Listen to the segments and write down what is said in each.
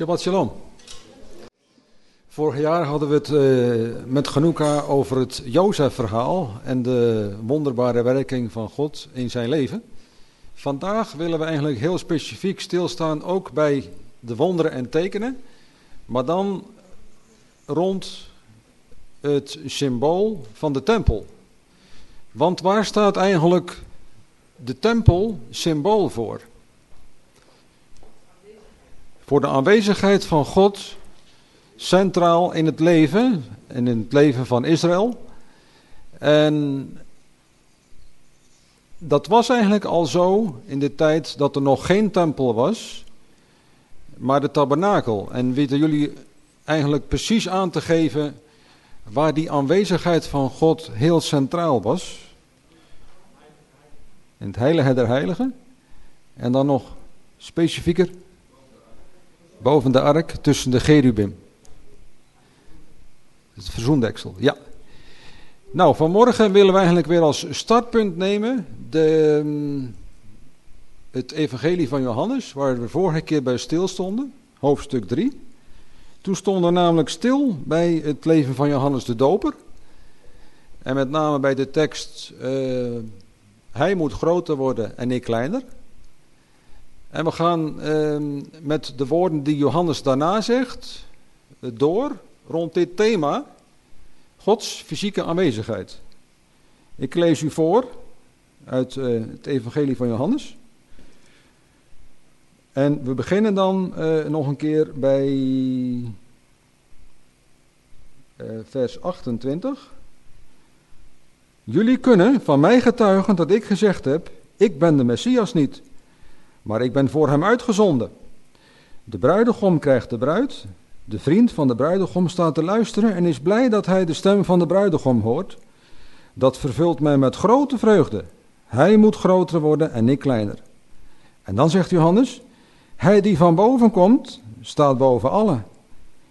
Shabbat shalom. Vorig jaar hadden we het uh, met Genoeka over het Jozef-verhaal en de wonderbare werking van God in zijn leven. Vandaag willen we eigenlijk heel specifiek stilstaan ook bij de wonderen en tekenen, maar dan rond het symbool van de tempel. Want waar staat eigenlijk de tempel symbool voor? Voor de aanwezigheid van God centraal in het leven en in het leven van Israël. En dat was eigenlijk al zo in de tijd dat er nog geen tempel was, maar de tabernakel. En weten jullie eigenlijk precies aan te geven waar die aanwezigheid van God heel centraal was? In het heilige der heiligen. En dan nog specifieker boven de ark tussen de gerubim. Het verzoendeksel, ja. Nou, vanmorgen willen we eigenlijk weer als startpunt nemen de, mm, het evangelie van Johannes, waar we vorige keer bij stilstonden, hoofdstuk 3. Toen stonden we namelijk stil bij het leven van Johannes de Doper. En met name bij de tekst, uh, hij moet groter worden en ik kleiner. En we gaan uh, met de woorden die Johannes daarna zegt, door rond dit thema, Gods fysieke aanwezigheid. Ik lees u voor uit uh, het Evangelie van Johannes. En we beginnen dan uh, nog een keer bij vers 28. Jullie kunnen van mij getuigen dat ik gezegd heb, ik ben de Messias niet, maar ik ben voor hem uitgezonden. De bruidegom krijgt de bruid, de vriend van de bruidegom staat te luisteren en is blij dat hij de stem van de bruidegom hoort. Dat vervult mij met grote vreugde. Hij moet groter worden en ik kleiner. En dan zegt Johannes, hij die van boven komt, staat boven allen.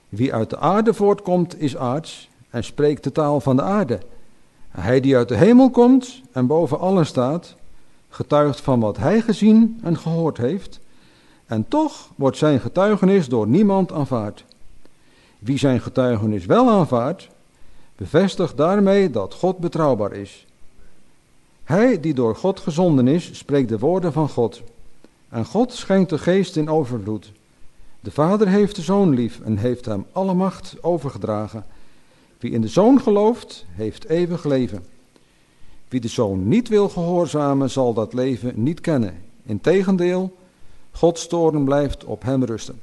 Wie uit de aarde voortkomt, is aards en spreekt de taal van de aarde. Hij die uit de hemel komt en boven allen staat, getuigt van wat hij gezien en gehoord heeft. En toch wordt zijn getuigenis door niemand aanvaard. Wie zijn getuigenis wel aanvaardt, bevestigt daarmee dat God betrouwbaar is. Hij die door God gezonden is, spreekt de woorden van God. En God schenkt de geest in overvloed. De Vader heeft de Zoon lief en heeft hem alle macht overgedragen. Wie in de Zoon gelooft, heeft eeuwig leven. Wie de Zoon niet wil gehoorzamen, zal dat leven niet kennen. Integendeel, Gods toorn blijft op hem rusten.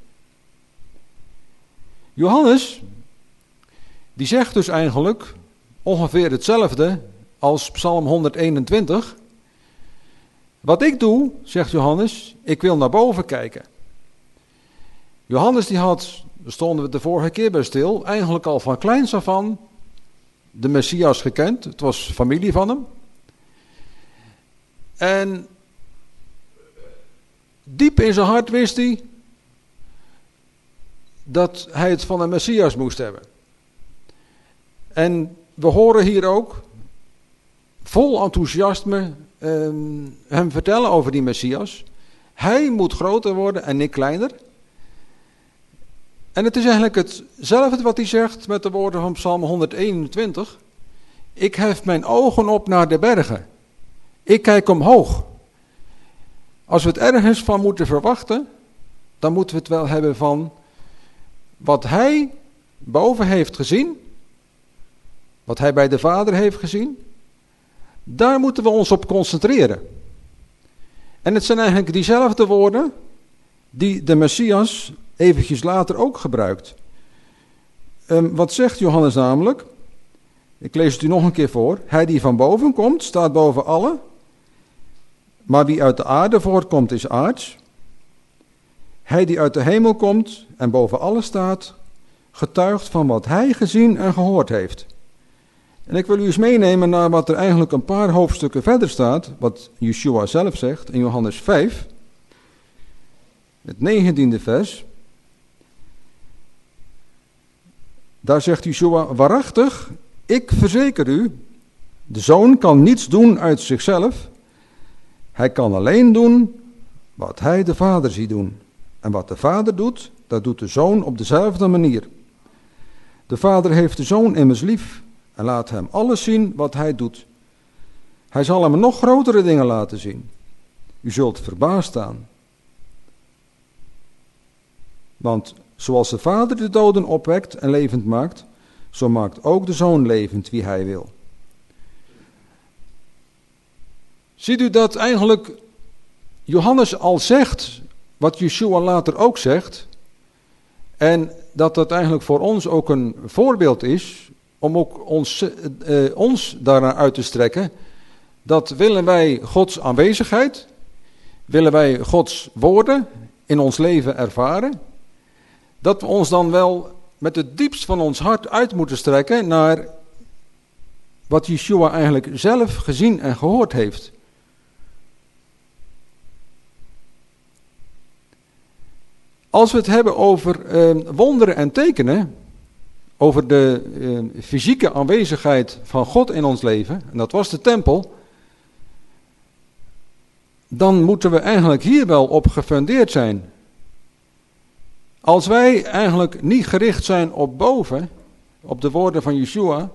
Johannes, die zegt dus eigenlijk ongeveer hetzelfde als Psalm 121. Wat ik doe, zegt Johannes, ik wil naar boven kijken. Johannes die had, daar stonden we de vorige keer bij stil, eigenlijk al van kleins af aan de Messias gekend. Het was familie van hem. En diep in zijn hart wist hij dat hij het van een Messias moest hebben. En we horen hier ook vol enthousiasme um, hem vertellen over die Messias. Hij moet groter worden en ik kleiner. En het is eigenlijk hetzelfde wat hij zegt met de woorden van Psalm 121. Ik hef mijn ogen op naar de bergen. Ik kijk omhoog. Als we het ergens van moeten verwachten, dan moeten we het wel hebben van wat hij boven heeft gezien, wat hij bij de Vader heeft gezien, daar moeten we ons op concentreren. En het zijn eigenlijk diezelfde woorden die de Messias eventjes later ook gebruikt. Um, wat zegt Johannes namelijk? Ik lees het u nog een keer voor. Hij die van boven komt, staat boven alle. Maar wie uit de aarde voortkomt, is aards. Hij die uit de hemel komt en boven alles staat, getuigt van wat hij gezien en gehoord heeft. En ik wil u eens meenemen naar wat er eigenlijk een paar hoofdstukken verder staat, wat Yeshua zelf zegt in Johannes 5, het negentiende vers. Daar zegt Yeshua, waarachtig, ik verzeker u, de zoon kan niets doen uit zichzelf. Hij kan alleen doen wat hij de vader ziet doen. En wat de vader doet, dat doet de zoon op dezelfde manier. De vader heeft de zoon immers lief en laat hem alles zien wat hij doet. Hij zal hem nog grotere dingen laten zien. U zult verbaasd staan. Want zoals de vader de doden opwekt en levend maakt, zo maakt ook de zoon levend wie hij wil. Ziet u dat eigenlijk Johannes al zegt, wat Yeshua later ook zegt, en dat dat eigenlijk voor ons ook een voorbeeld is, om ook ons, eh, ons daarnaar uit te strekken, dat willen wij Gods aanwezigheid, willen wij Gods woorden in ons leven ervaren, dat we ons dan wel met het diepst van ons hart uit moeten strekken naar wat Yeshua eigenlijk zelf gezien en gehoord heeft. Als we het hebben over uh, wonderen en tekenen, over de uh, fysieke aanwezigheid van God in ons leven, en dat was de tempel, dan moeten we eigenlijk hier wel op gefundeerd zijn. Als wij eigenlijk niet gericht zijn op boven, op de woorden van Yeshua,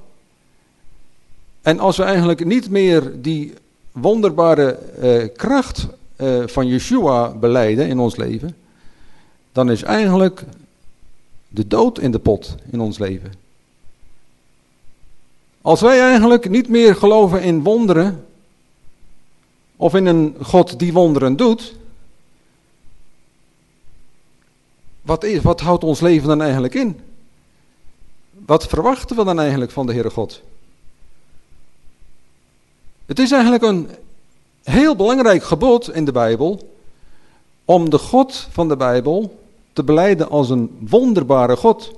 en als we eigenlijk niet meer die wonderbare uh, kracht uh, van Yeshua beleiden in ons leven, dan is eigenlijk de dood in de pot in ons leven. Als wij eigenlijk niet meer geloven in wonderen, of in een God die wonderen doet, wat, is, wat houdt ons leven dan eigenlijk in? Wat verwachten we dan eigenlijk van de Heere God? Het is eigenlijk een heel belangrijk gebod in de Bijbel om de God van de Bijbel te beleiden als een wonderbare God.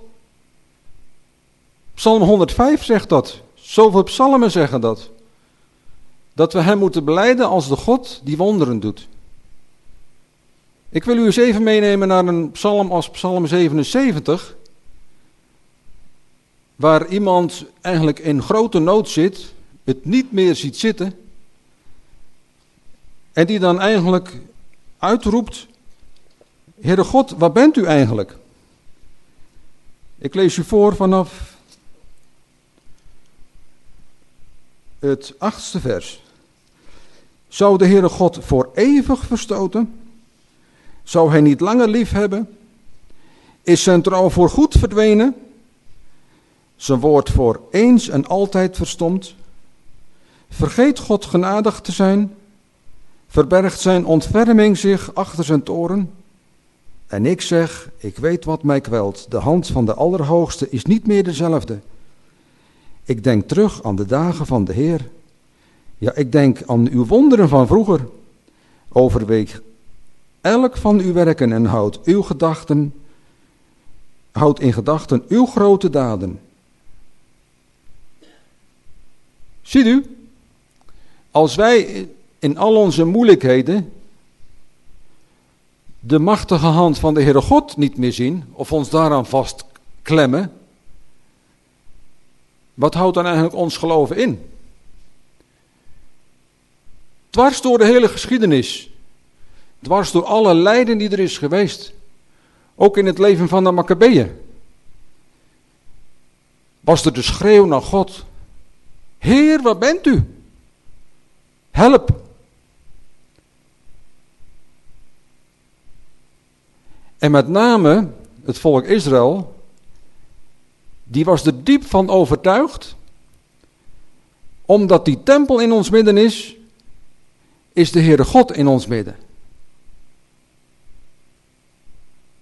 Psalm 105 zegt dat. Zoveel psalmen zeggen dat. Dat we hem moeten beleiden als de God die wonderen doet. Ik wil u eens even meenemen naar een psalm als psalm 77. Waar iemand eigenlijk in grote nood zit, het niet meer ziet zitten. En die dan eigenlijk uitroept Heere God, waar bent u eigenlijk? Ik lees u voor vanaf het achtste vers. Zou de Heere God voor eeuwig verstoten? Zou hij niet langer lief hebben? Is zijn trouw voor goed verdwenen? Zijn woord voor eens en altijd verstomd? Vergeet God genadig te zijn? Verbergt zijn ontferming zich achter zijn toren? En ik zeg, ik weet wat mij kwelt. De hand van de Allerhoogste is niet meer dezelfde. Ik denk terug aan de dagen van de Heer. Ja, ik denk aan uw wonderen van vroeger. Overweeg elk van uw werken en houd uw gedachten, houd in gedachten uw grote daden. Ziet u, als wij in al onze moeilijkheden de machtige hand van de Heere God niet meer zien, of ons daaraan vastklemmen, wat houdt dan eigenlijk ons geloven in? Dwars door de hele geschiedenis, dwars door alle lijden die er is geweest, ook in het leven van de Maccabeeën, was er de schreeuw naar God, Heer, waar bent u? Help! En met name het volk Israël, die was er diep van overtuigd, omdat die tempel in ons midden is, is de Heere God in ons midden.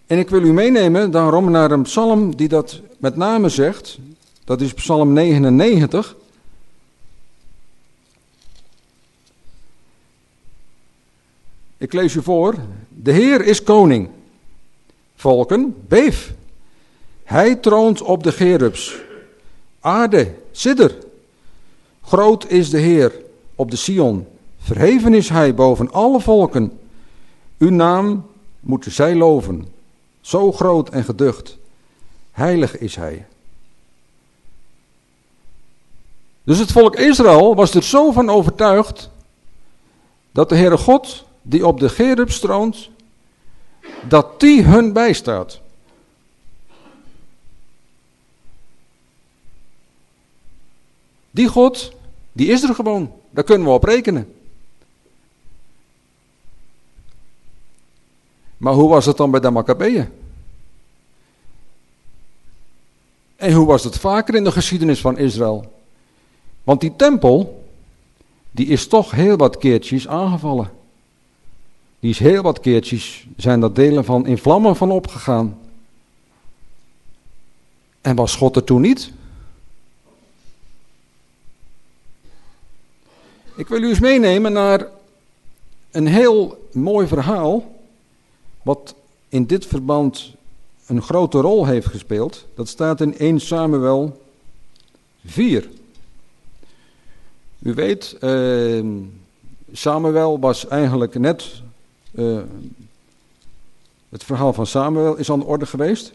En ik wil u meenemen daarom naar een psalm die dat met name zegt. Dat is psalm 99. Ik lees u voor. De Heer is koning. Volken, beef. Hij troont op de gerubs. Aarde, sidder. Groot is de Heer op de Sion. Verheven is hij boven alle volken. Uw naam moeten zij loven. Zo groot en geducht. Heilig is hij. Dus het volk Israël was er zo van overtuigd dat de Heere God, die op de Gerub troont, dat die hun bijstaat. Die God, die is er gewoon. Daar kunnen we op rekenen. Maar hoe was het dan bij de Maccabeeën? En hoe was het vaker in de geschiedenis van Israël? Want die tempel, die is toch heel wat keertjes aangevallen. Die is heel wat keertjes, zijn er delen van in vlammen van opgegaan. En was God er toen niet? Ik wil u eens meenemen naar een heel mooi verhaal, wat in dit verband een grote rol heeft gespeeld. Dat staat in 1 Samuel 4. U weet, uh, Samuel was eigenlijk net. Uh, het verhaal van Samuel is aan de orde geweest.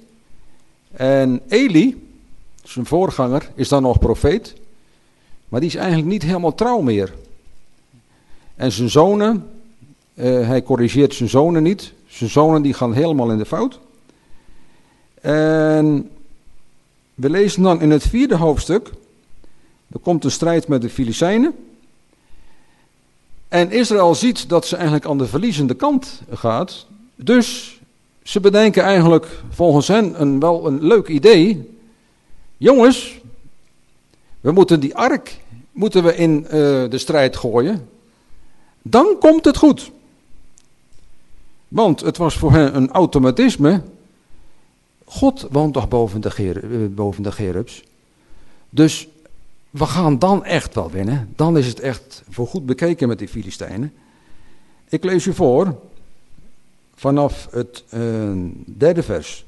En Eli, zijn voorganger, is dan nog profeet. Maar die is eigenlijk niet helemaal trouw meer. En zijn zonen, uh, hij corrigeert zijn zonen niet. Zijn zonen die gaan helemaal in de fout. En we lezen dan in het vierde hoofdstuk. Er komt een strijd met de Filistijnen. En Israël ziet dat ze eigenlijk aan de verliezende kant gaat. Dus ze bedenken eigenlijk volgens hen een, wel een leuk idee. Jongens, we moeten die ark moeten we in uh, de strijd gooien. Dan komt het goed. Want het was voor hen een automatisme. God woont toch boven de, ger eh, boven de gerubs. Dus we gaan dan echt wel winnen. Dan is het echt voor goed bekeken met die Filistijnen. Ik lees u voor vanaf het uh, derde vers.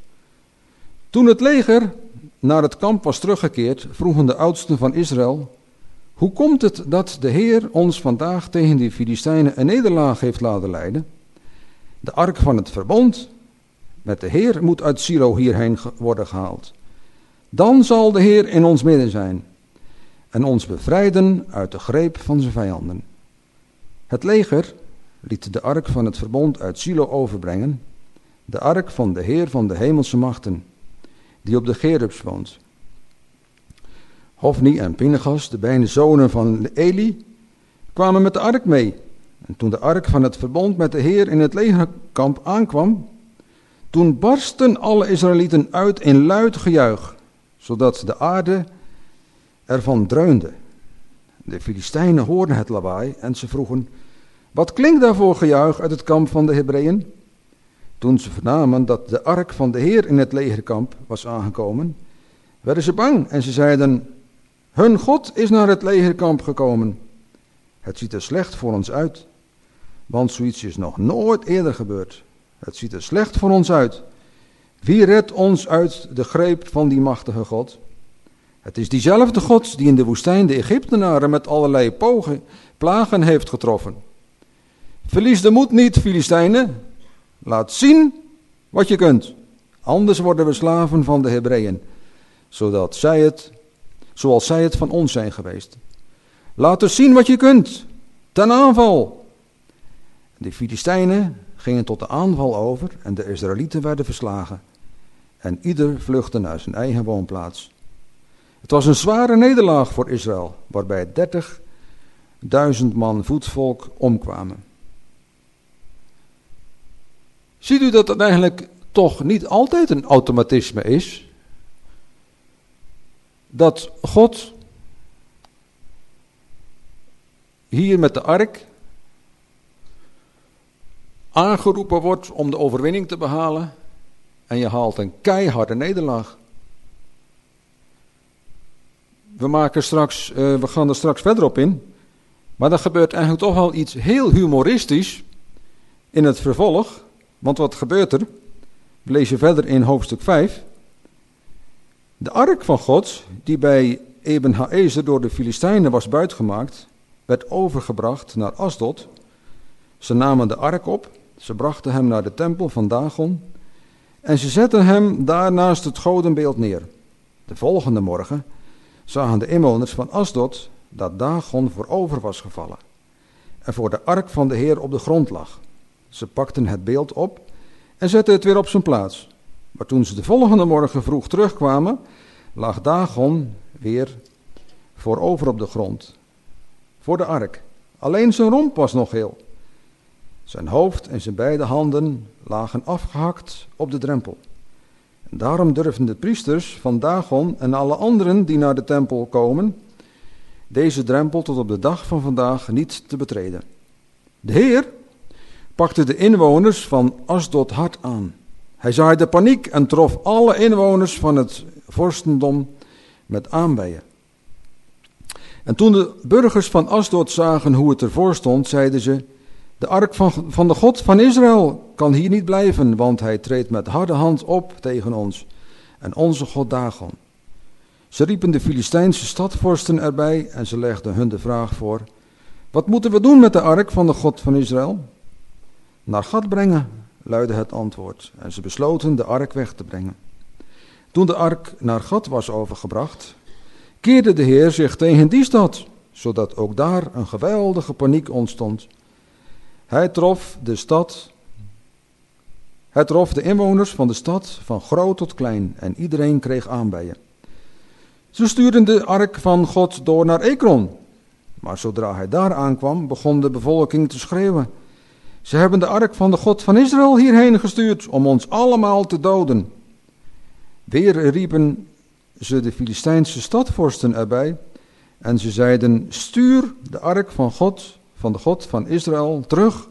Toen het leger naar het kamp was teruggekeerd, vroegen de oudsten van Israël: Hoe komt het dat de Heer ons vandaag tegen die Filistijnen een nederlaag heeft laten leiden? De ark van het verbond met de Heer moet uit Silo hierheen worden gehaald. Dan zal de Heer in ons midden zijn en ons bevrijden uit de greep van zijn vijanden. Het leger liet de ark van het verbond uit Silo overbrengen, de ark van de Heer van de hemelse machten, die op de Gerubs woont. Hofni en Pinnegas, de beide zonen van Eli, kwamen met de ark mee. En toen de ark van het verbond met de Heer in het legerkamp aankwam, toen barsten alle Israëlieten uit in luid gejuich, zodat de aarde ervan dreunde. De Filistijnen hoorden het lawaai en ze vroegen: Wat klinkt daarvoor gejuich uit het kamp van de Hebreeën? Toen ze vernamen dat de ark van de Heer in het legerkamp was aangekomen, werden ze bang en ze zeiden: Hun God is naar het legerkamp gekomen. Het ziet er slecht voor ons uit, want zoiets is nog nooit eerder gebeurd. Het ziet er slecht voor ons uit. Wie redt ons uit de greep van die machtige God? Het is diezelfde God die in de woestijn de Egyptenaren met allerlei pogen, plagen heeft getroffen. Verlies de moed niet, Filistijnen. Laat zien wat je kunt. Anders worden we slaven van de Hebreeën, zodat zij het, zoals zij het van ons zijn geweest. Laat dus zien wat je kunt. Ten aanval. De Filistijnen gingen tot de aanval over en de Israëlieten werden verslagen. En ieder vluchtte naar zijn eigen woonplaats. Het was een zware nederlaag voor Israël, waarbij 30.000 man voetvolk omkwamen. Ziet u dat het eigenlijk toch niet altijd een automatisme is? Dat God hier met de ark aangeroepen wordt om de overwinning te behalen en je haalt een keiharde nederlaag. We, maken straks, uh, we gaan er straks verder op in, maar er gebeurt eigenlijk toch wel iets heel humoristisch in het vervolg. Want wat gebeurt er? We lezen verder in hoofdstuk 5. De ark van God, die bij Eben Haezer door de Filistijnen was buitgemaakt, werd overgebracht naar Asdod. Ze namen de ark op ze brachten hem naar de tempel van Dagon en ze zetten hem daar naast het godenbeeld neer. De volgende morgen zagen de inwoners van Asdod dat Dagon voorover was gevallen en voor de ark van de Heer op de grond lag. Ze pakten het beeld op en zetten het weer op zijn plaats. Maar toen ze de volgende morgen vroeg terugkwamen, lag Dagon weer voorover op de grond, voor de ark. Alleen zijn romp was nog heel. Zijn hoofd en zijn beide handen lagen afgehakt op de drempel. Daarom durfden de priesters van Dagon en alle anderen die naar de tempel komen, deze drempel tot op de dag van vandaag niet te betreden. De Heer pakte de inwoners van Asdod hard aan. Hij zaaide paniek en trof alle inwoners van het vorstendom met aanbijen. En toen de burgers van Asdod zagen hoe het ervoor stond, zeiden ze: De ark van, van de God van Israël kan hier niet blijven, want hij treedt met harde hand op tegen ons en onze God Dagon. Ze riepen de Filistijnse stadvorsten erbij en ze legden hun de vraag voor: Wat moeten we doen met de ark van de God van Israël? Naar Gad brengen, luidde het antwoord, en ze besloten de ark weg te brengen. Toen de ark naar Gad was overgebracht, keerde de Heer zich tegen die stad, zodat ook daar een geweldige paniek ontstond. Hij trof de stad, hij trof de inwoners van de stad van groot tot klein en iedereen kreeg aanbijen. Ze stuurden de ark van God door naar Ekron, maar zodra hij daar aankwam, begon de bevolking te schreeuwen. Ze hebben de ark van de God van Israël hierheen gestuurd om ons allemaal te doden. Weer riepen ze de Filistijnse stadvorsten erbij en ze zeiden, stuur de ark van God, van de God van Israël, terug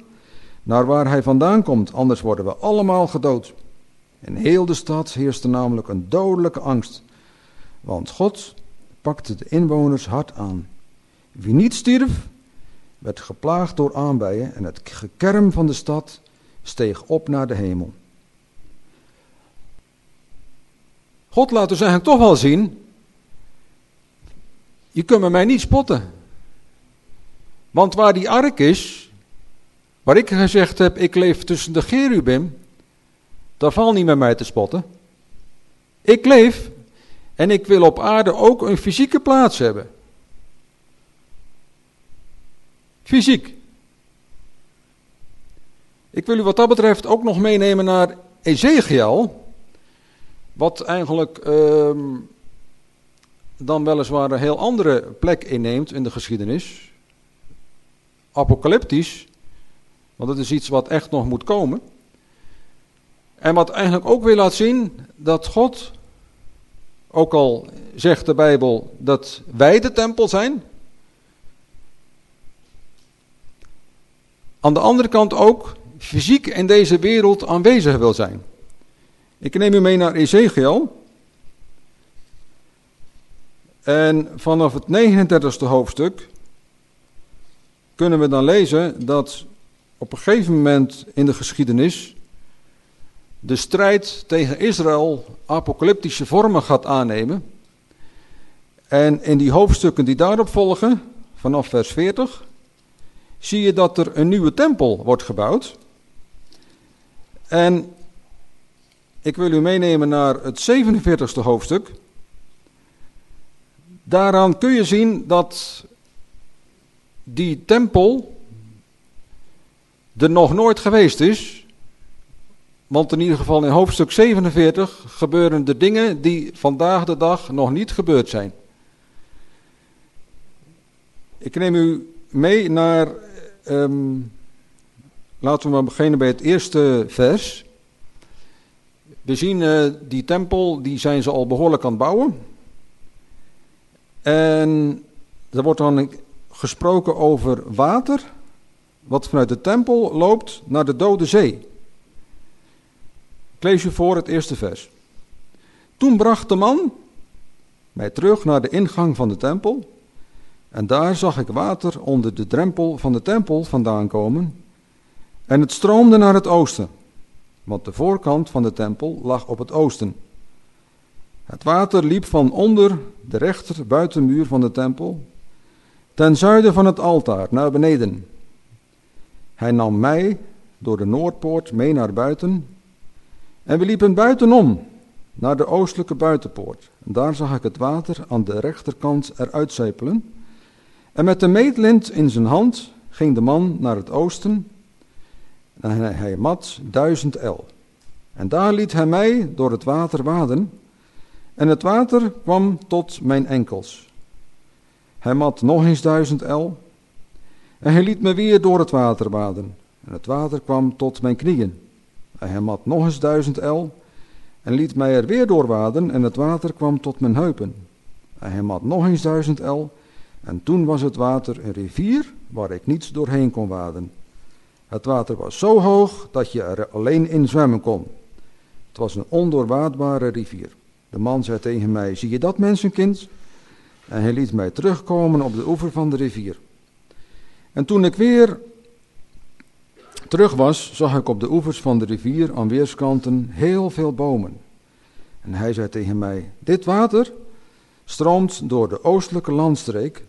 naar waar hij vandaan komt, anders worden we allemaal gedood. In heel de stad heerste namelijk een dodelijke angst, want God pakte de inwoners hard aan. Wie niet stierf, werd geplaagd door aanbijen en het gekerm van de stad steeg op naar de hemel. God laat dus eigenlijk toch wel zien, je kunt met mij niet spotten. Want waar die ark is, waar ik gezegd heb, ik leef tussen de gerubim, daar valt niet met mij te spotten. Ik leef en ik wil op aarde ook een fysieke plaats hebben. Fysiek. Ik wil u wat dat betreft ook nog meenemen naar Ezekiel. Wat eigenlijk ehm, dan weliswaar een heel andere plek inneemt in de geschiedenis. Apocalyptisch. Want het is iets wat echt nog moet komen. En wat eigenlijk ook weer laat zien dat God, ook al zegt de Bijbel dat wij de tempel zijn. Aan de andere kant ook fysiek in deze wereld aanwezig wil zijn. Ik neem u mee naar Ezekiel. En vanaf het 39e hoofdstuk kunnen we dan lezen dat op een gegeven moment in de geschiedenis de strijd tegen Israël apocalyptische vormen gaat aannemen. En in die hoofdstukken die daarop volgen, vanaf vers 40, zie je dat er een nieuwe tempel wordt gebouwd. En ik wil u meenemen naar het 47ste hoofdstuk. Daaraan kun je zien dat die tempel er nog nooit geweest is. Want in ieder geval in hoofdstuk 47 gebeuren de dingen die vandaag de dag nog niet gebeurd zijn. Ik neem u mee naar, um, laten we maar beginnen bij het eerste vers. We zien uh, die tempel, die zijn ze al behoorlijk aan het bouwen. En er wordt dan gesproken over water, wat vanuit de tempel loopt naar de dode zee. Ik lees je voor het eerste vers. Toen bracht de man mij terug naar de ingang van de tempel. En daar zag ik water onder de drempel van de tempel vandaan komen. En het stroomde naar het oosten want de voorkant van de tempel lag op het oosten. Het water liep van onder de rechter buitenmuur van de tempel, ten zuiden van het altaar, naar beneden. Hij nam mij door de noordpoort mee naar buiten, en we liepen buitenom, naar de oostelijke buitenpoort. En daar zag ik het water aan de rechterkant eruit zijpelen. En met de meetlint in zijn hand ging de man naar het oosten en hij mat duizend el. En daar liet hij mij door het water waden, en het water kwam tot mijn enkels. Hij mat nog eens duizend el. En hij liet me weer door het water waden. En het water kwam tot mijn knieën. En hij mat nog eens duizend el. En liet mij er weer door waden. En het water kwam tot mijn heupen. En hij mat nog eens duizend el. En toen was het water een rivier waar ik niets doorheen kon waden. Het water was zo hoog dat je er alleen in zwemmen kon. Het was een ondoorwaadbare rivier. De man zei tegen mij: Zie je dat, mensenkind? En hij liet mij terugkomen op de oever van de rivier. En toen ik weer terug was, zag ik op de oevers van de rivier aan weerskanten heel veel bomen. En hij zei tegen mij: Dit water stroomt door de oostelijke landstreek,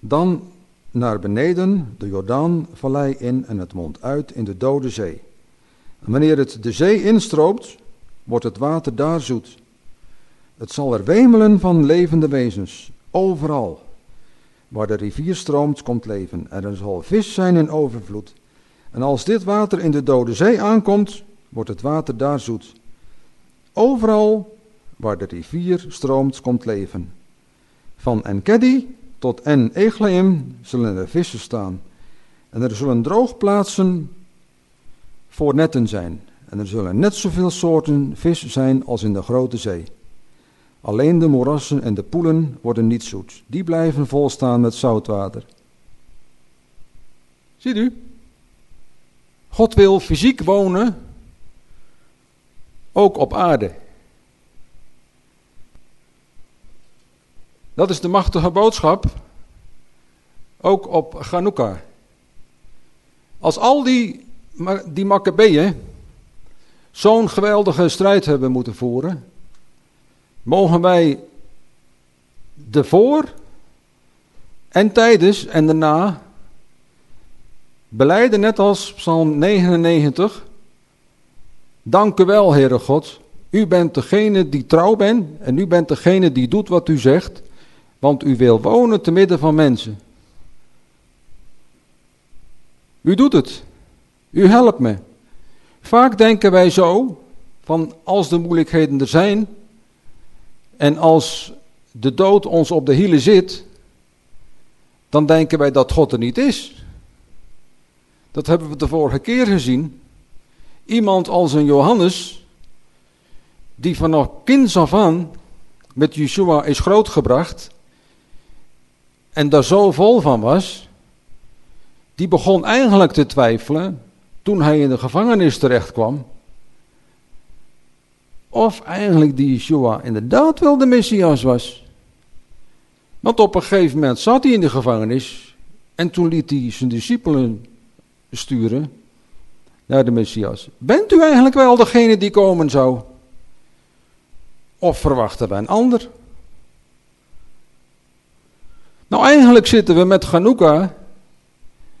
dan naar beneden de Jordaanvallei in en het mondt uit in de Dode Zee. Wanneer het de zee instroomt, wordt het water daar zoet. Het zal er wemelen van levende wezens, overal. Waar de rivier stroomt, komt leven. En er zal vis zijn in overvloed. En als dit water in de Dode Zee aankomt, wordt het water daar zoet. Overal waar de rivier stroomt, komt leven. Van Enkedi tot En Eglaim zullen er vissen staan. En er zullen droogplaatsen voor netten zijn. En er zullen net zoveel soorten vis zijn als in de grote zee. Alleen de moerassen en de poelen worden niet zoet. Die blijven volstaan met zoutwater. Ziet u? God wil fysiek wonen, ook op aarde. Dat is de machtige boodschap, ook op Chanukka. Als al die, die Maccabeeën zo'n geweldige strijd hebben moeten voeren, mogen wij de voor en tijdens en daarna beleiden net als Psalm 99. Dank u wel, Heere God. U bent degene die trouw bent en u bent degene die doet wat u zegt, want u wil wonen te midden van mensen. U doet het. U helpt me. Vaak denken wij zo, van als de moeilijkheden er zijn, en als de dood ons op de hielen zit, dan denken wij dat God er niet is. Dat hebben we de vorige keer gezien. Iemand als een Johannes, die vanaf kinds af aan met Yeshua is grootgebracht en daar zo vol van was, die begon eigenlijk te twijfelen toen hij in de gevangenis terecht kwam of eigenlijk die Yeshua inderdaad wel de Messias was. Want op een gegeven moment zat hij in de gevangenis en toen liet hij zijn discipelen sturen naar de Messias. Bent u eigenlijk wel degene die komen zou? Of verwachten we een ander? Nou, eigenlijk zitten we met Chanukka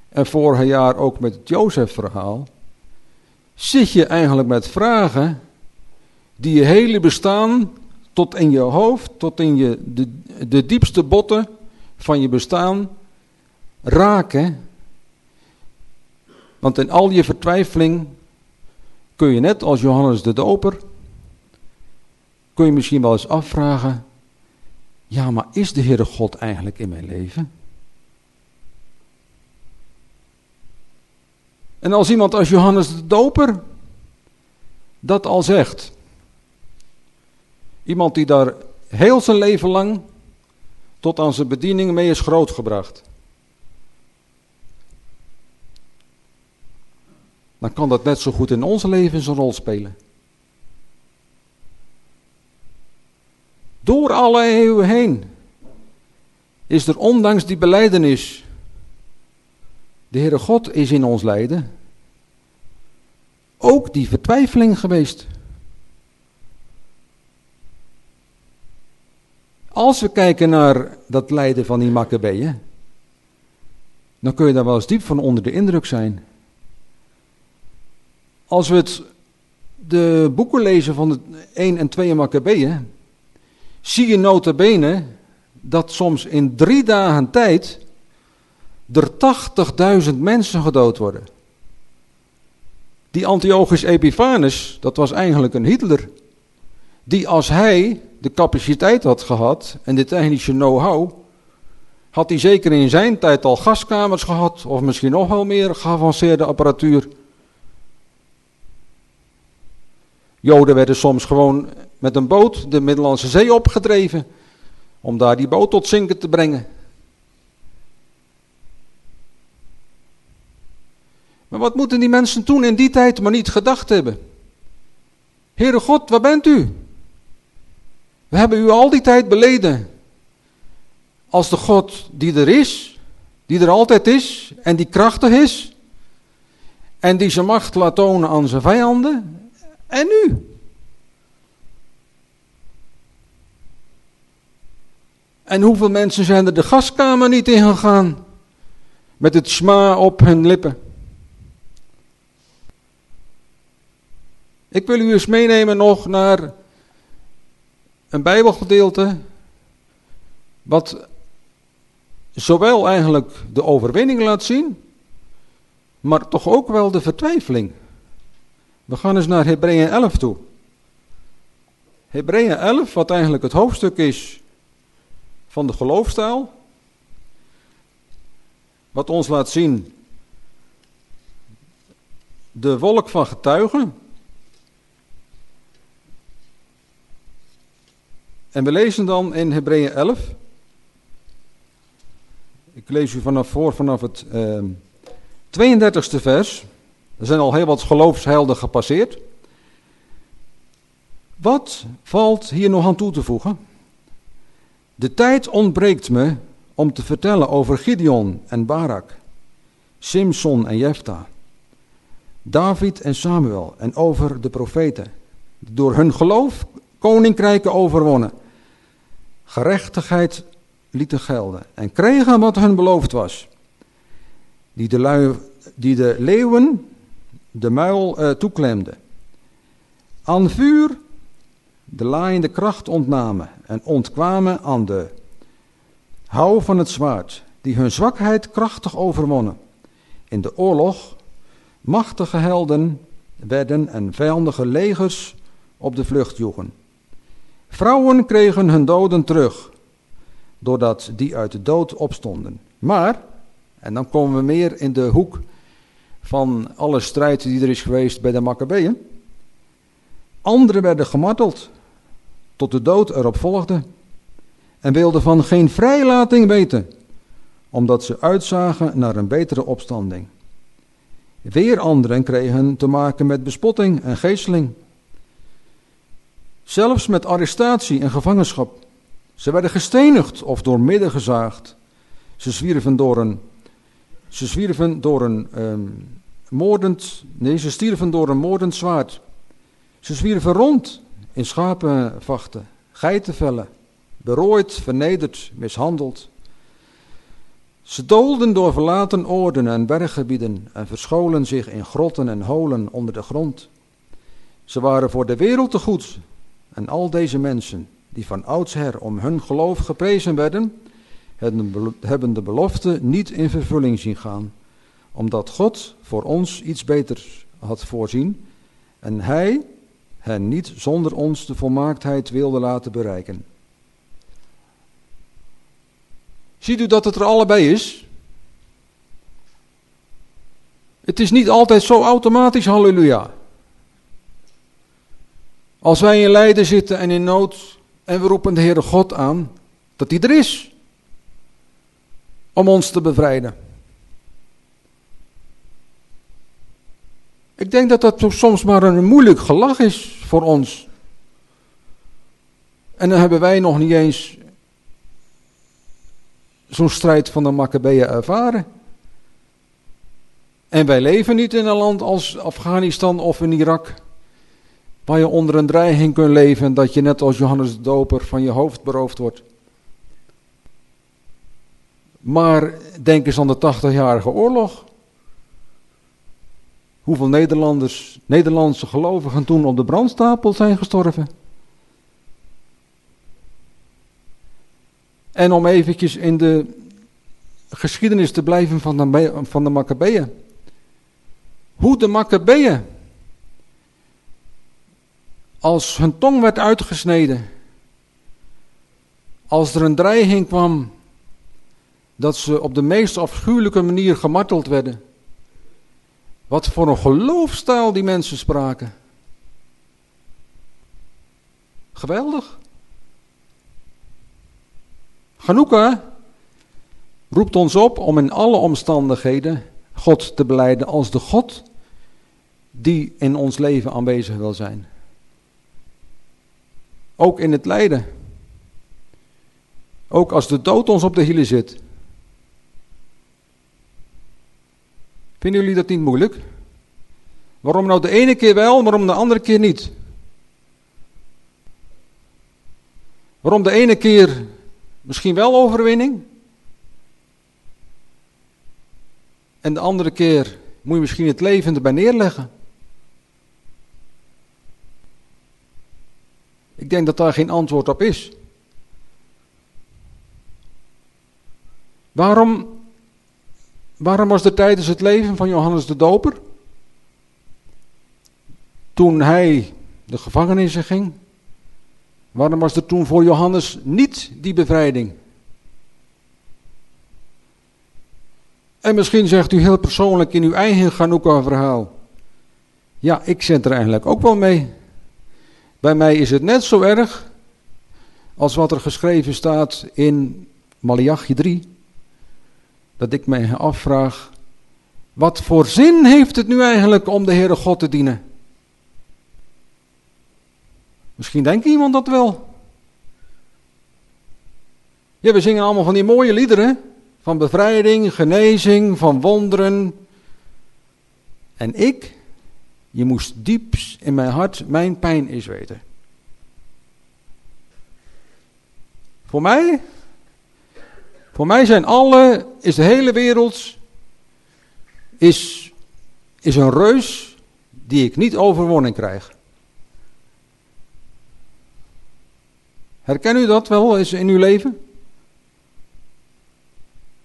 en vorig jaar ook met het Jozef-verhaal. Zit je eigenlijk met vragen die je hele bestaan tot in je hoofd, tot in je, de, de diepste botten van je bestaan raken. Want in al je vertwijfeling kun je net als Johannes de Doper, kun je misschien wel eens afvragen, ja, maar is de Heere God eigenlijk in mijn leven? En als iemand als Johannes de Doper dat al zegt, Iemand die daar heel zijn leven lang tot aan zijn bediening mee is grootgebracht. Dan kan dat net zo goed in ons leven zijn rol spelen. Door alle eeuwen heen is er ondanks die beleidenis, de Heere God is in ons lijden, ook die vertwijfeling geweest. Als we kijken naar dat lijden van die Maccabeeën, dan kun je daar wel eens diep van onder de indruk zijn. Als we het, de boeken lezen van de 1 en 2 Maccabeeën, zie je nota bene dat soms in drie dagen tijd er 80.000 mensen gedood worden. Die Antiochus Epiphanes, dat was eigenlijk een Hitler. Die als hij de capaciteit had gehad en de technische know-how, had hij zeker in zijn tijd al gaskamers gehad, of misschien nog wel meer geavanceerde apparatuur. Joden werden soms gewoon met een boot de Middellandse Zee opgedreven, om daar die boot tot zinken te brengen. Maar wat moeten die mensen toen in die tijd maar niet gedacht hebben? Heere God, waar bent u? We hebben u al die tijd beleden als de God die er is, die er altijd is en die krachtig is en die zijn macht laat tonen aan zijn vijanden. En nu? En hoeveel mensen zijn er de gaskamer niet in gegaan met het sma op hun lippen? Ik wil u eens meenemen nog naar een Bijbelgedeelte, wat zowel eigenlijk de overwinning laat zien, maar toch ook wel de vertwijfeling. We gaan eens naar Hebreeën 11 toe. Hebreeën 11, wat eigenlijk het hoofdstuk is van de geloofstaal, wat ons laat zien de wolk van getuigen. En we lezen dan in Hebreeën 11. Ik lees u vanaf voor vanaf het uh, ehm, 32e vers. Er zijn al heel wat geloofshelden gepasseerd. Wat valt hier nog aan toe te voegen? De tijd ontbreekt me om te vertellen over Gideon en Barak, Simson en Jefta, David en Samuel en over de profeten, die door hun geloof koninkrijken overwonnen, gerechtigheid lieten gelden en kregen wat hun beloofd was, die de, die de leeuwen de muil uh, toeklemden, aan vuur de laaiende kracht ontnamen en ontkwamen aan de hou van het zwaard, die hun zwakheid krachtig overwonnen. In de oorlog machtige helden werden en vijandige legers op de vlucht joegen. Vrouwen kregen hun doden terug, doordat die uit de dood opstonden. Maar, en dan komen we meer in de hoek van alle strijd die er is geweest bij de Maccabeeën. Anderen werden gemarteld, tot de dood erop volgde, en wilden van geen vrijlating weten, omdat ze uitzagen naar een betere opstanding. Weer anderen kregen te maken met bespotting en geesteling. Zelfs met arrestatie en gevangenschap. Ze werden gestenigd of door midden gezaagd. Ze zwierven door een, ze zwierven door een um, moordend, nee, ze stierven door een moordend zwaard. Ze zwierven rond in schapenvachten, geitenvellen, berooid, vernederd, mishandeld. Ze doolden door verlaten oorden en berggebieden en verscholen zich in grotten en holen onder de grond. Ze waren voor de wereld te goed en al deze mensen, die van oudsher om hun geloof geprezen werden, hebben de belofte niet in vervulling zien gaan, omdat God voor ons iets beters had voorzien en Hij hen niet zonder ons de volmaaktheid wilde laten bereiken. Ziet u dat het er allebei is? Het is niet altijd zo automatisch, halleluja. Als wij in lijden zitten en in nood en we roepen de Heere God aan, dat hij er is om ons te bevrijden. Ik denk dat dat soms maar een moeilijk gelach is voor ons. En dan hebben wij nog niet eens zo'n strijd van de Maccabeeën ervaren. En wij leven niet in een land als Afghanistan of in Irak, waar je onder een dreiging kunt leven dat je net als Johannes de Doper van je hoofd beroofd wordt. Maar denk eens aan de 80-jarige oorlog. Hoeveel Nederlanders, Nederlandse gelovigen toen op de brandstapel zijn gestorven. En om eventjes in de geschiedenis te blijven van de, van de Maccabeeën. Hoe de Maccabeeën, als hun tong werd uitgesneden, als er een dreiging kwam dat ze op de meest afschuwelijke manier gemarteld werden. Wat voor een geloofstaal die mensen spraken. Geweldig. Hanukkah roept ons op om in alle omstandigheden God te beleiden als de God die in ons leven aanwezig wil zijn. Ook in het lijden. Ook als de dood ons op de hielen zit. Vinden jullie dat niet moeilijk? Waarom nou de ene keer wel, waarom de andere keer niet? Waarom de ene keer misschien wel overwinning? En de andere keer moet je misschien het leven erbij neerleggen. Ik denk dat daar geen antwoord op is. Waarom, waarom was er tijdens het leven van Johannes de Doper, toen hij de gevangenis ging, waarom was er toen voor Johannes niet die bevrijding? En misschien zegt u heel persoonlijk in uw eigen Chanukka verhaal. Ja, ik zit er eigenlijk ook wel mee. Bij mij is het net zo erg als wat er geschreven staat in Malachi 3. Dat ik mij afvraag, wat voor zin heeft het nu eigenlijk om de Heere God te dienen? Misschien denkt iemand dat wel. Ja, we zingen allemaal van die mooie liederen. Van bevrijding, genezing, van wonderen. En ik, je moest diep in mijn hart mijn pijn eens weten. Voor mij, voor mij zijn alle, is de hele wereld, is, is een reus die ik niet overwonnen krijg. Herken u dat wel eens in uw leven?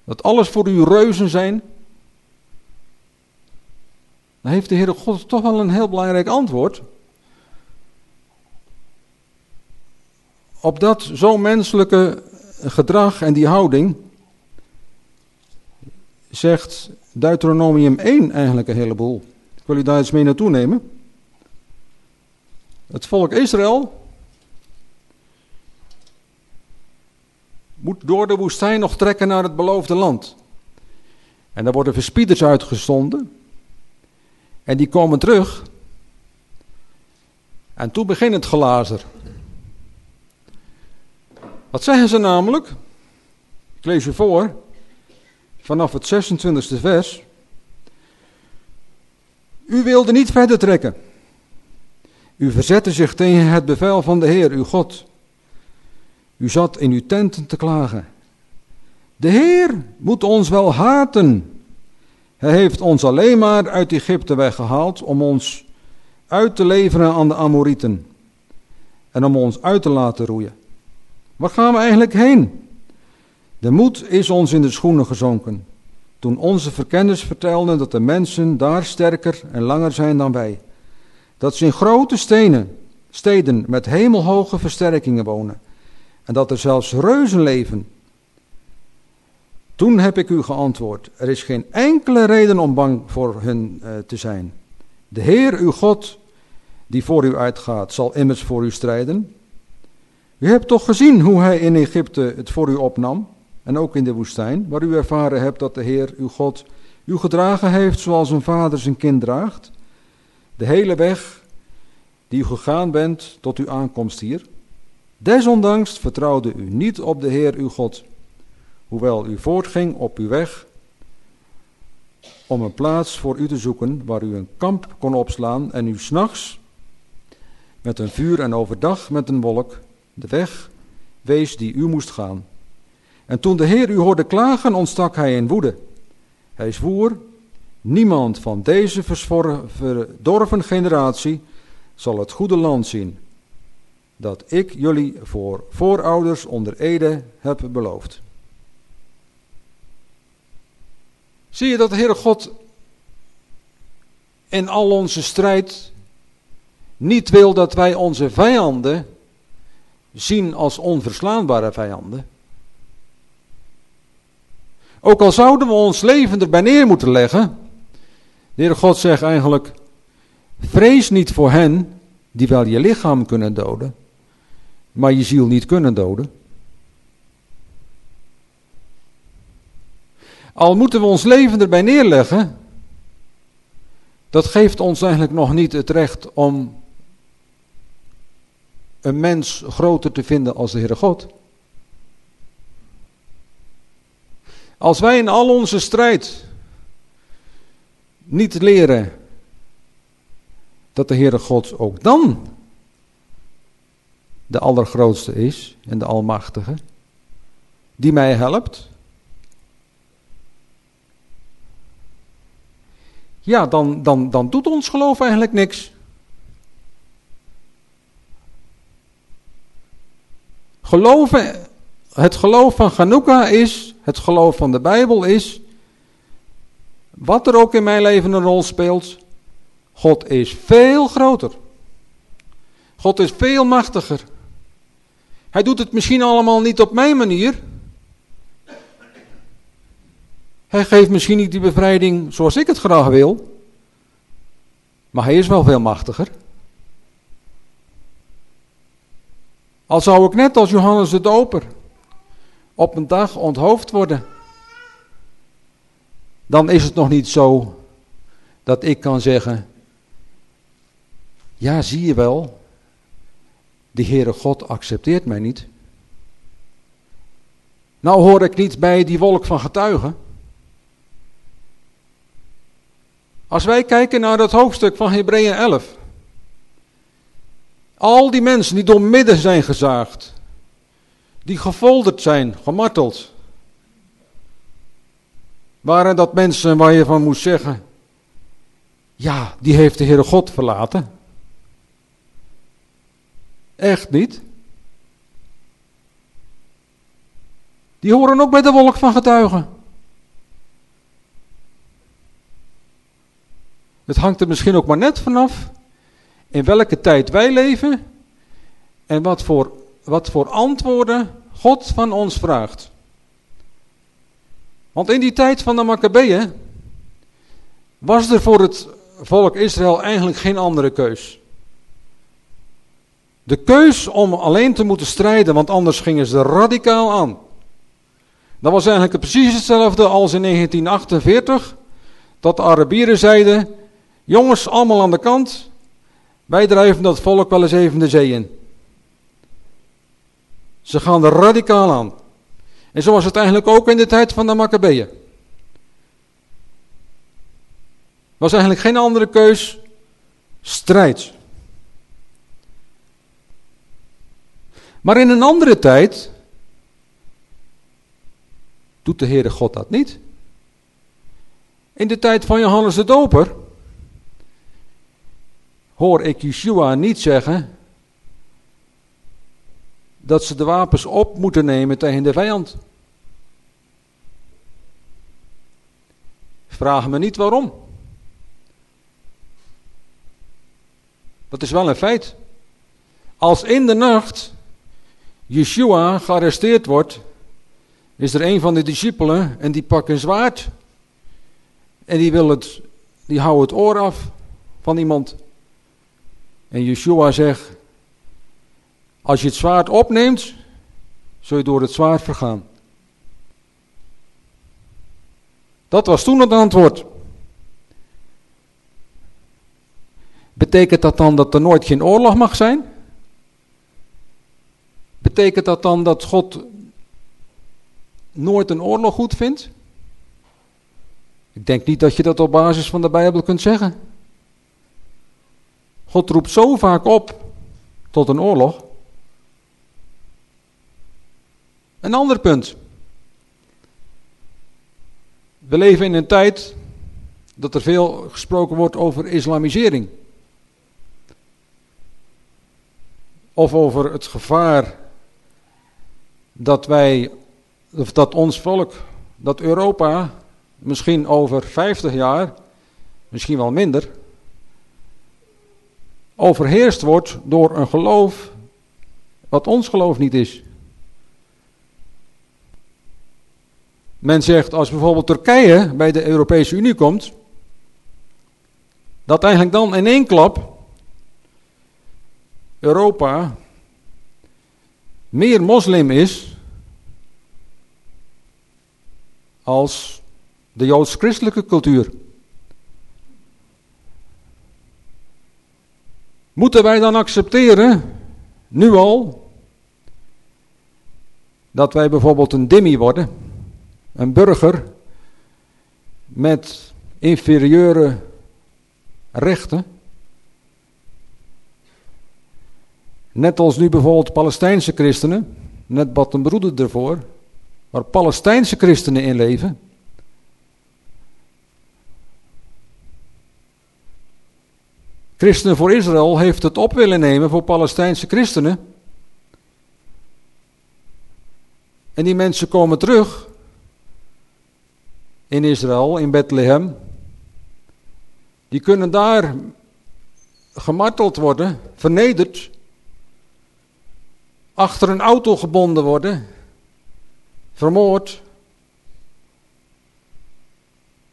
Dat alles voor u reuzen zijn? Dan heeft de Heere God toch wel een heel belangrijk antwoord. Op dat zo menselijke gedrag en die houding zegt Deuteronomium 1 eigenlijk een heleboel. Ik wil u daar eens mee naartoe nemen. Het volk Israël moet door de woestijn nog trekken naar het beloofde land. En daar worden verspieders uitgestonden. En die komen terug. En toen begint het gelazer. Wat zeggen ze namelijk? Ik lees je voor. Vanaf het 26e vers. U wilde niet verder trekken. U verzette zich tegen het bevel van de Heer, uw God. U zat in uw tenten te klagen. De Heer moet ons wel haten. Hij heeft ons alleen maar uit Egypte weggehaald om ons uit te leveren aan de Amorieten. En om ons uit te laten roeien. Waar gaan we eigenlijk heen? De moed is ons in de schoenen gezonken. Toen onze verkenners vertelden dat de mensen daar sterker en langer zijn dan wij. Dat ze in grote stenen, steden met hemelhoge versterkingen wonen en dat er zelfs reuzen leven. Toen heb ik u geantwoord, er is geen enkele reden om bang voor hun uh, te zijn. De Heer uw God, die voor u uitgaat, zal immers voor u strijden. U hebt toch gezien hoe hij in Egypte het voor u opnam, en ook in de woestijn, waar u ervaren hebt dat de Heer uw God u gedragen heeft zoals een vader zijn kind draagt. De hele weg die u gegaan bent tot uw aankomst hier. Desondanks vertrouwde u niet op de Heer uw God, hoewel u voortging op uw weg om een plaats voor u te zoeken waar u een kamp kon opslaan en u s'nachts met een vuur en overdag met een wolk de weg wees die u moest gaan. En toen de Heer u hoorde klagen, ontstak hij in woede. Hij zwoer, niemand van deze verdorven generatie zal het goede land zien dat ik jullie voor voorouders onder Ede heb beloofd. Zie je dat de Heere God in al onze strijd niet wil dat wij onze vijanden zien als onverslaanbare vijanden. Ook al zouden we ons leven erbij neer moeten leggen. De Heere God zegt eigenlijk, vrees niet voor hen die wel je lichaam kunnen doden, maar je ziel niet kunnen doden. Al moeten we ons leven erbij neerleggen, dat geeft ons eigenlijk nog niet het recht om een mens groter te vinden als de Heere God. Als wij in al onze strijd niet leren dat de Heere God ook dan de allergrootste is en de almachtige, die mij helpt, ja, dan, dan, dan doet ons geloof eigenlijk niks. Geloven, het geloof van Hanukkah is, het geloof van de Bijbel is, wat er ook in mijn leven een rol speelt, God is veel groter. God is veel machtiger. Hij doet het misschien allemaal niet op mijn manier. Hij geeft misschien niet die bevrijding zoals ik het graag wil. Maar hij is wel veel machtiger. Al zou ik net als Johannes de Doper op een dag onthoofd worden, dan is het nog niet zo dat ik kan zeggen, ja zie je wel, de Heere God accepteert mij niet. Nou hoor ik niet bij die wolk van getuigen. Als wij kijken naar dat hoofdstuk van Hebreeën 11. Al die mensen die door midden zijn gezaagd. Die gefolderd zijn, gemarteld. Waren dat mensen waar je van moest zeggen. Ja, die heeft de Heere God verlaten. Echt niet. Die horen ook bij de wolk van getuigen. Het hangt er misschien ook maar net vanaf in welke tijd wij leven en wat voor, wat voor antwoorden God van ons vraagt. Want in die tijd van de Maccabeeën was er voor het volk Israël eigenlijk geen andere keus. De keus om alleen te moeten strijden, want anders gingen ze radicaal aan. Dat was eigenlijk precies hetzelfde als in 1948, dat de Arabieren zeiden, jongens allemaal aan de kant, wij drijven dat volk wel eens even de zee in. Ze gaan er radicaal aan. En zo was het eigenlijk ook in de tijd van de Maccabeeën. was eigenlijk geen andere keus, strijd. Maar in een andere tijd doet de Heere God dat niet. In de tijd van Johannes de Doper hoor ik Yeshua niet zeggen dat ze de wapens op moeten nemen tegen de vijand. Vraag me niet waarom. Dat is wel een feit. Als in de nacht Yeshua gearresteerd wordt, is er een van de discipelen en die pakt een zwaard. En die, wil het, die houdt het oor af van iemand. En Yeshua zegt, als je het zwaard opneemt, zul je door het zwaard vergaan. Dat was toen het antwoord. Betekent dat dan dat er nooit geen oorlog mag zijn? Betekent dat dan dat God nooit een oorlog goed vindt? Ik denk niet dat je dat op basis van de Bijbel kunt zeggen. God roept zo vaak op tot een oorlog. Een ander punt. We leven in een tijd dat er veel gesproken wordt over islamisering. Of over het gevaar dat wij, of dat ons volk, dat Europa misschien over 50 jaar, misschien wel minder, overheerst wordt door een geloof wat ons geloof niet is. Men zegt als bijvoorbeeld Turkije bij de Europese Unie komt, dat eigenlijk dan in één klap Europa meer moslim is als de joods-christelijke cultuur. Moeten wij dan accepteren, nu al, dat wij bijvoorbeeld een dimmy worden, een burger met inferieure rechten? Net als nu bijvoorbeeld Palestijnse christenen, net bad een broeder ervoor, waar Palestijnse christenen in leven. Christenen voor Israël heeft het op willen nemen voor Palestijnse christenen. En die mensen komen terug in Israël, in Bethlehem. Die kunnen daar gemarteld worden, vernederd, achter een auto gebonden worden, vermoord.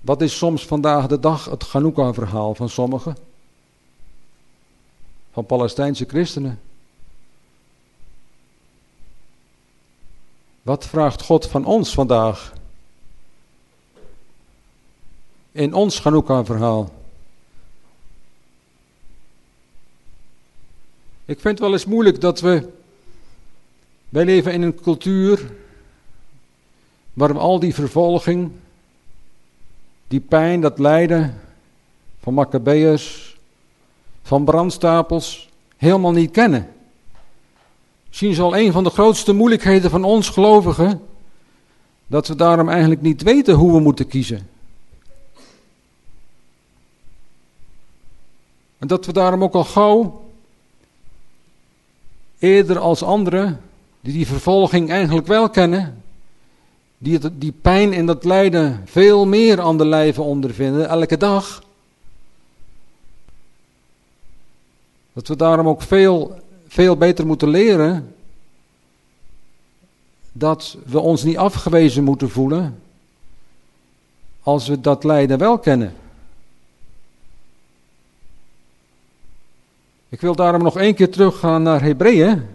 Wat is soms vandaag de dag het Chanukka-verhaal van sommigen? Van Palestijnse christenen. Wat vraagt God van ons vandaag? In ons Chanukka-verhaal. Ik vind het wel eens moeilijk dat we. Wij leven in een cultuur. waar we al die vervolging. die pijn, dat lijden. van Maccabeus. Van brandstapels. helemaal niet kennen. Misschien is al een van de grootste moeilijkheden van ons gelovigen. dat we daarom eigenlijk niet weten hoe we moeten kiezen. En dat we daarom ook al gauw eerder als anderen, die die vervolging eigenlijk wel kennen, die die pijn en dat lijden veel meer aan de lijve ondervinden, elke dag. Dat we daarom ook veel, veel beter moeten leren dat we ons niet afgewezen moeten voelen als we dat lijden wel kennen. Ik wil daarom nog één keer teruggaan naar Hebreeën.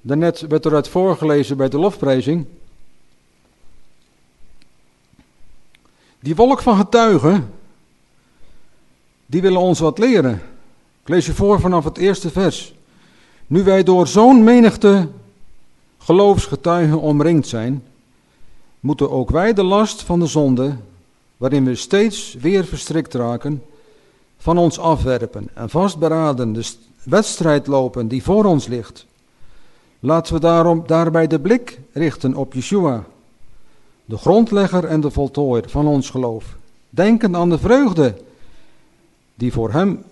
Daarnet werd eruit voorgelezen bij de lofprijzing. Die wolk van getuigen, die willen ons wat leren. Ik lees je voor vanaf het eerste vers. Nu wij door zo'n menigte geloofsgetuigen omringd zijn, moeten ook wij de last van de zonde, waarin we steeds weer verstrikt raken, van ons afwerpen en vastberaden de wedstrijd lopen die voor ons ligt. Laten we daarom daarbij de blik richten op Yeshua, de grondlegger en de voltooier van ons geloof. Denkend aan de vreugde die voor hem,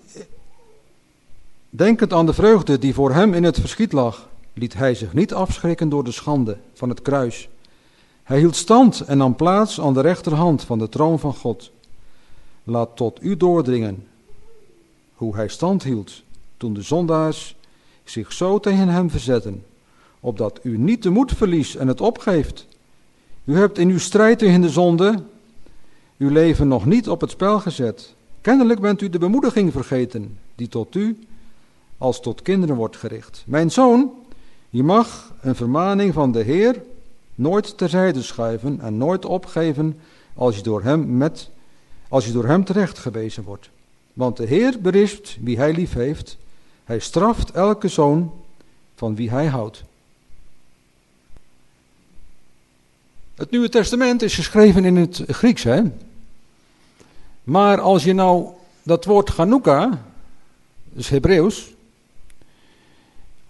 denkend aan de vreugde die voor hem in het verschiet lag, liet hij zich niet afschrikken door de schande van het kruis. Hij hield stand en nam plaats aan de rechterhand van de troon van God. Laat tot u doordringen hoe hij stand hield toen de zondaars zich zo tegen hem verzetten, opdat u niet de moed verliest en het opgeeft. U hebt in uw strijd tegen de zonde uw leven nog niet op het spel gezet. Kennelijk bent u de bemoediging vergeten, die tot u als tot kinderen wordt gericht. Mijn zoon, je mag een vermaning van de Heer nooit terzijde schuiven en nooit opgeven als je door hem, met, als je door hem terecht gewezen wordt. Want de Heer berispt wie hij lief heeft. Hij straft elke zoon van wie hij houdt. Het Nieuwe Testament is geschreven in het Grieks, hè? Maar als je nou dat woord Chanukka, dus Hebreeuws,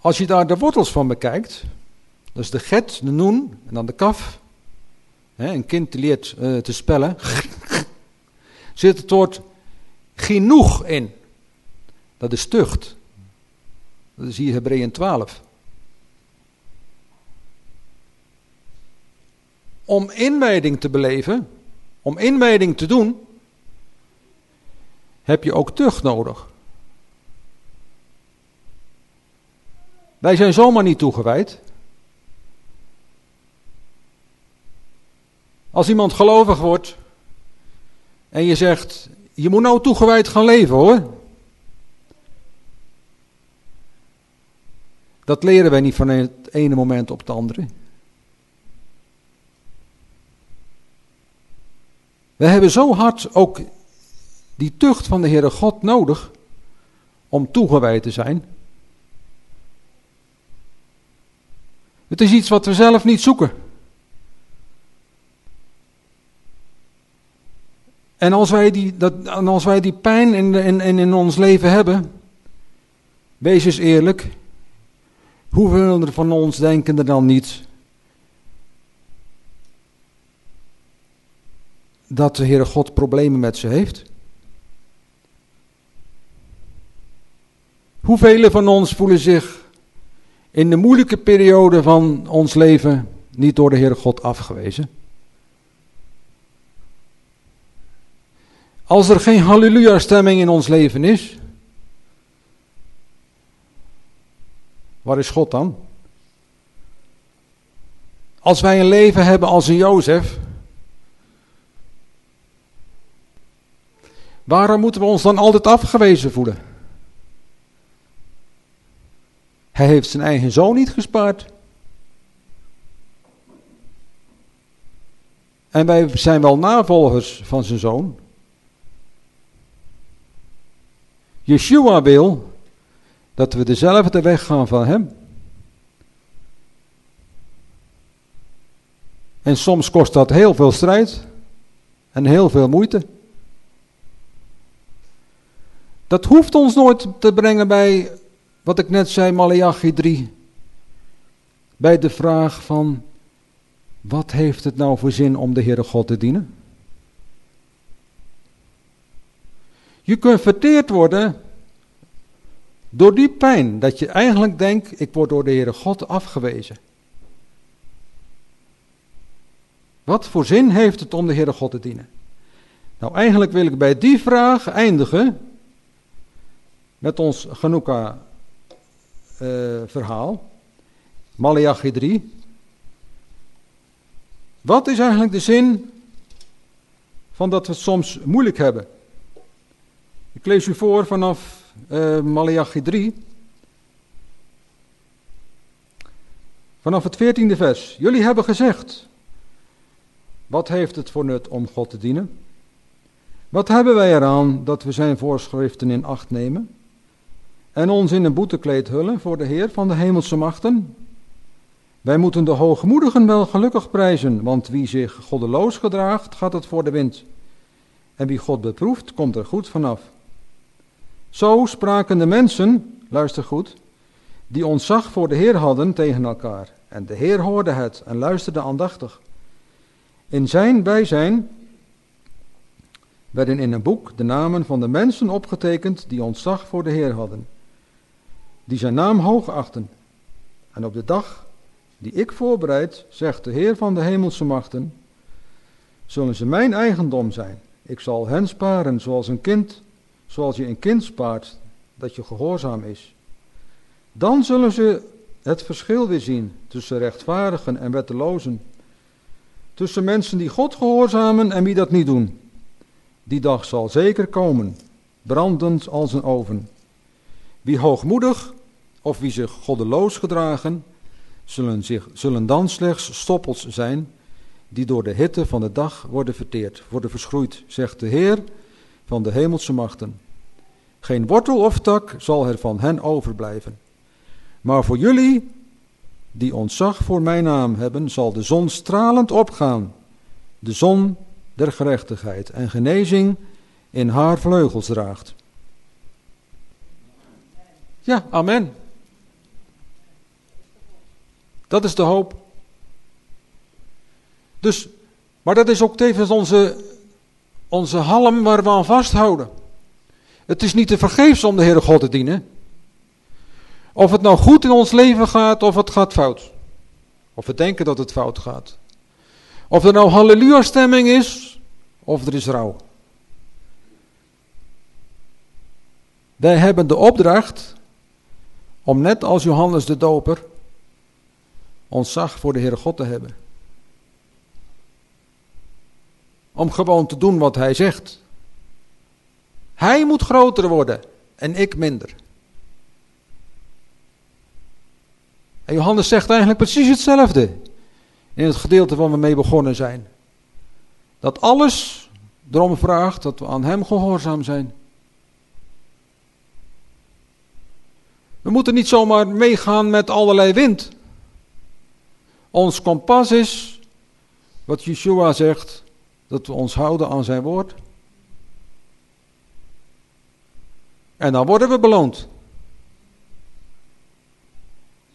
als je daar de wortels van bekijkt, dat is de get, de noen en dan de kaf. Hè, een kind leert uh, te spellen. zit het woord genoeg in. Dat is tucht. Dat is hier Hebreeën 12. Om inwijding te beleven, om inwijding te doen, heb je ook tucht nodig. Wij zijn zomaar niet toegewijd. Als iemand gelovig wordt en je zegt, je moet nou toegewijd gaan leven hoor. Dat leren wij niet van het ene moment op het andere. We hebben zo hard ook die tucht van de Heere God nodig om toegewijd te zijn. Het is iets wat we zelf niet zoeken. En als wij die, dat, als wij die pijn in, in, in ons leven hebben, wees eens eerlijk, hoeveel van ons denken er dan niet dat de Heere God problemen met ze heeft? Hoeveel van ons voelen zich in de moeilijke periode van ons leven niet door de Heere God afgewezen? Als er geen halleluja-stemming in ons leven is, waar is God dan? Als wij een leven hebben als een Jozef, waarom moeten we ons dan altijd afgewezen voelen? Hij heeft zijn eigen zoon niet gespaard. En wij zijn wel navolgers van zijn zoon. Yeshua wil dat we dezelfde weg gaan van hem. En soms kost dat heel veel strijd en heel veel moeite. Dat hoeft ons nooit te brengen bij wat ik net zei, Malachi 3. Bij de vraag van, wat heeft het nou voor zin om de Heere God te dienen? Je kunt verteerd worden door die pijn dat je eigenlijk denkt, ik word door de Heere God afgewezen. Wat voor zin heeft het om de Heere God te dienen? Nou, eigenlijk wil ik bij die vraag eindigen met ons Genoeka uh, verhaal. Malachi 3. Wat is eigenlijk de zin van dat we het soms moeilijk hebben? Ik lees u voor vanaf uh, Malachi 3. Vanaf het veertiende vers. Jullie hebben gezegd, wat heeft het voor nut om God te dienen? Wat hebben wij eraan dat we zijn voorschriften in acht nemen? En ons in een boetekleed hullen voor de Heer van de hemelse machten? Wij moeten de hoogmoedigen wel gelukkig prijzen, want wie zich goddeloos gedraagt, gaat het voor de wind. En wie God beproeft, komt er goed vanaf. Zo spraken de mensen, luister goed, die ontzag voor de Heer hadden tegen elkaar. En de Heer hoorde het en luisterde aandachtig. In zijn bijzijn werden in een boek de namen van de mensen opgetekend die ontzag voor de Heer hadden, die zijn naam hoog achten. En op de dag die ik voorbereid, zegt de Heer van de hemelse machten, zullen ze mijn eigendom zijn. Ik zal hen sparen zoals een kind zoals je een kind spaart, dat je gehoorzaam is. Dan zullen ze het verschil weer zien tussen rechtvaardigen en wettelozen. Tussen mensen die God gehoorzamen en wie dat niet doen. Die dag zal zeker komen, brandend als een oven. Wie hoogmoedig of wie zich goddeloos gedragen, zullen, zich, zullen dan slechts stoppels zijn, die door de hitte van de dag worden verteerd, worden verschroeid, zegt de Heer van de hemelse machten. Geen wortel of tak zal er van hen overblijven. Maar voor jullie, die ontzag voor mijn naam hebben, zal de zon stralend opgaan. De zon der gerechtigheid en genezing in haar vleugels draagt. Ja, amen. Dat is de hoop. Dus, maar dat is ook tevens onze onze halm waar we aan vasthouden. Het is niet te vergeefs om de Heere God te dienen. Of het nou goed in ons leven gaat of het gaat fout. Of we denken dat het fout gaat. Of er nou halleluja stemming is of er is rouw. Wij hebben de opdracht om net als Johannes de Doper ontzag voor de Heere God te hebben. om gewoon te doen wat hij zegt. Hij moet groter worden en ik minder. En Johannes zegt eigenlijk precies hetzelfde in het gedeelte waar we mee begonnen zijn. Dat alles erom vraagt dat we aan Hem gehoorzaam zijn. We moeten niet zomaar meegaan met allerlei wind. Ons kompas is, wat Yeshua zegt, dat we ons houden aan zijn woord. En dan worden we beloond.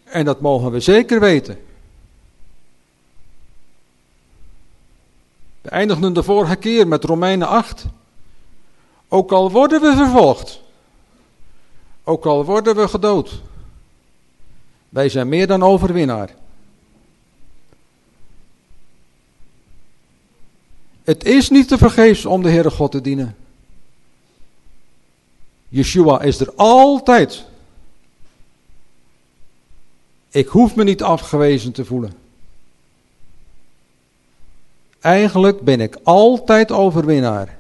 En dat mogen we zeker weten. We eindigden de vorige keer met Romeinen 8. Ook al worden we vervolgd, ook al worden we gedood, wij zijn meer dan overwinnaar. Het is niet te vergeefs om de Heere God te dienen. Yeshua is er altijd. Ik hoef me niet afgewezen te voelen. Eigenlijk ben ik altijd overwinnaar.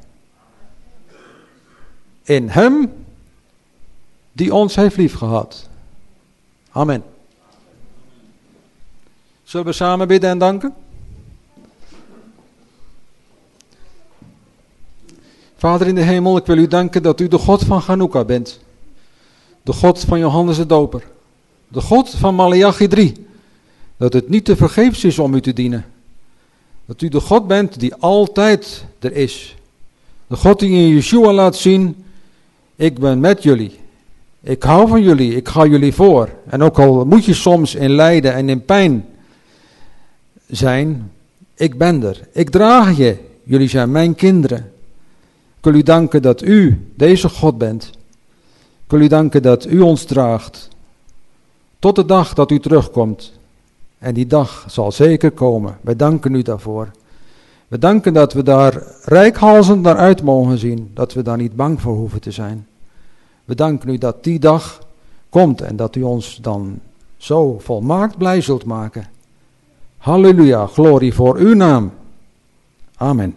In Hem die ons heeft liefgehad. Amen. Zullen we samen bidden en danken? Vader in de hemel, ik wil u danken dat u de God van Hanukkah bent. De God van Johannes de Doper. De God van Malachi 3. Dat het niet te vergeefs is om u te dienen. Dat u de God bent die altijd er is. De God die in Yeshua laat zien, ik ben met jullie. Ik hou van jullie, ik ga jullie voor. En ook al moet je soms in lijden en in pijn zijn, ik ben er. Ik draag je. Jullie zijn mijn kinderen. Wil u danken dat u deze God bent. Ik wil u danken dat u ons draagt. Tot de dag dat u terugkomt. En die dag zal zeker komen. Wij danken u daarvoor. We danken dat we daar rijkhalzend naar uit mogen zien. Dat we daar niet bang voor hoeven te zijn. We danken u dat die dag komt en dat u ons dan zo volmaakt blij zult maken. Halleluja, glorie voor uw naam. Amen.